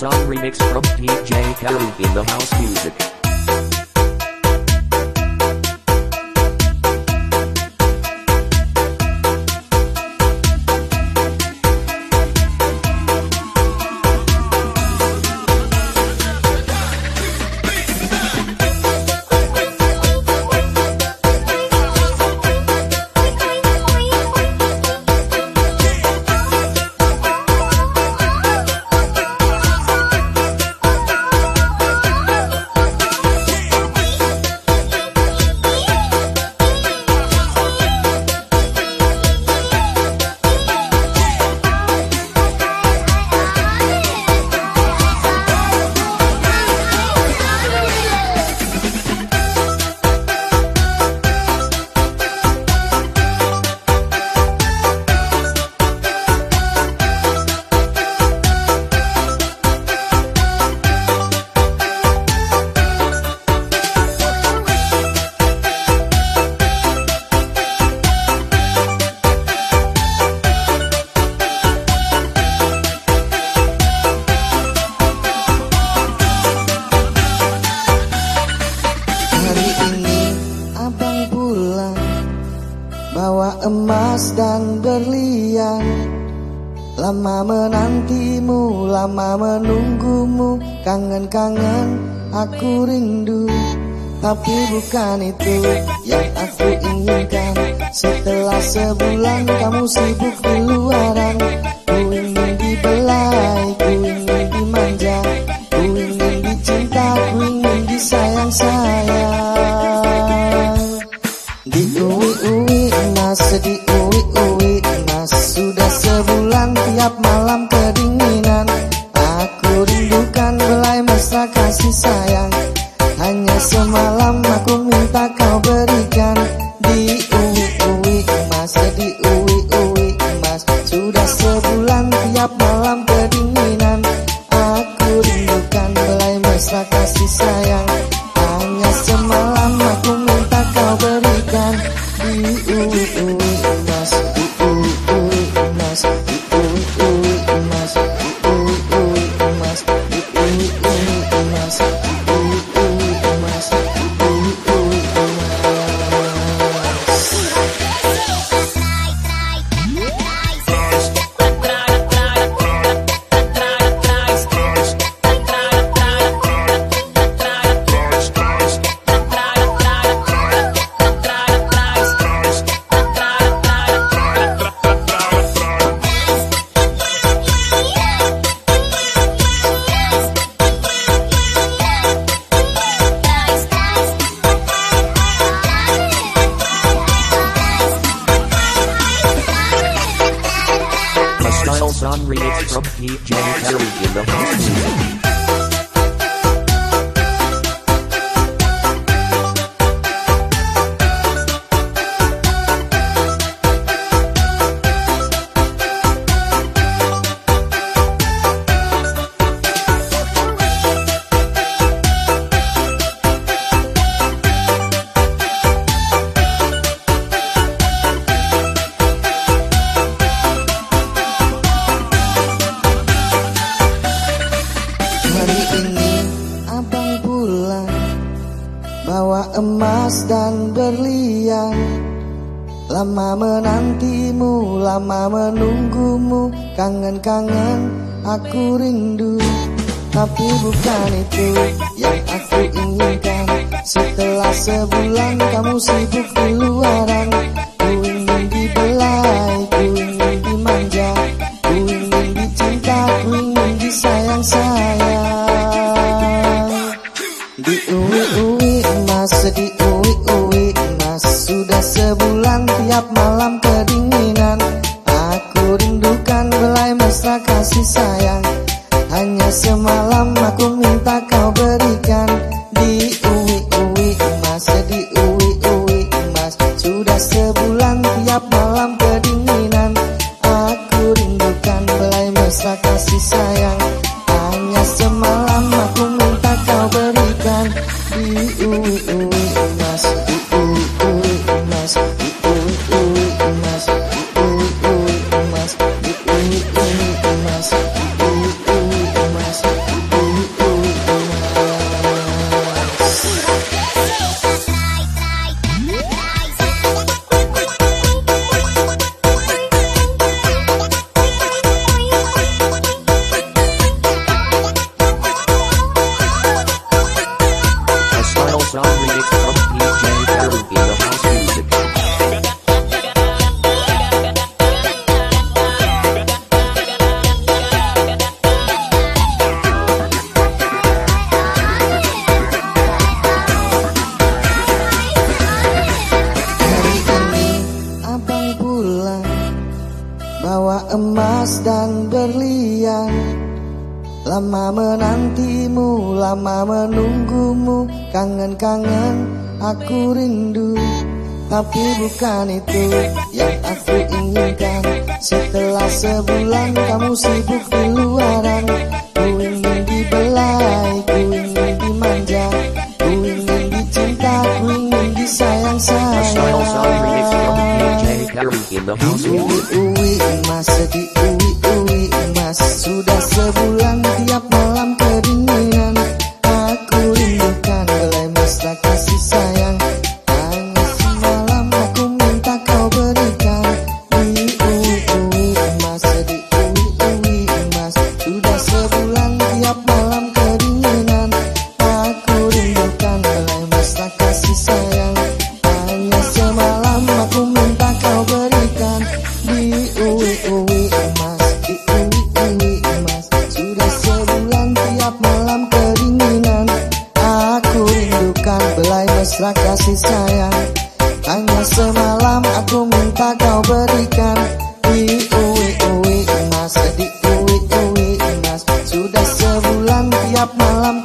song remix from DJ Karu in the house music. Berlian Lama menantimu, lama menunggumu. Kangen-kangen aku rindu. Tapi bukan itu yang aku inginkan. Setelah sebulan kamu sibuk di luaran. Ku ingin dibelai, ku ingin dimanja. Ku ingin dicinta, ku ingin disayang-sayang. Di uwi-uwi sedih Di uwi-uwi song Club DJ Terry. Bawa emas dan berlian. Lama menantimu, lama menunggumu. Kangen-kangen aku rindu. Tapi bukan itu yang aku inginkan. Setelah sebulan kamu sibuk di luaran. Ku ingin dibelai, mesra kasih sayang. Hanya semalam aku minta kau berikan. Di uwi-uwi emas, di uwi-uwi emas. Sudah sebulan tiap malam kedinginan. Aku rindukan belai mesra kasih sayang emas dan berlian. Lama menantimu, lama menunggumu. Kangen-kangen aku rindu. Tapi bukan itu yang aku inginkan. Setelah sebulan kamu sibuk di luaran. Ku ingin dibelai, ku ingin dimanja. Ku ingin dicinta, ku ingin disayang-sayang. Uwi mesra kasih sayang. Hanya semalam aku minta kau berikan. Di uwi uwi emas Di uwi uwi emas. Sudah sebulan tiap malam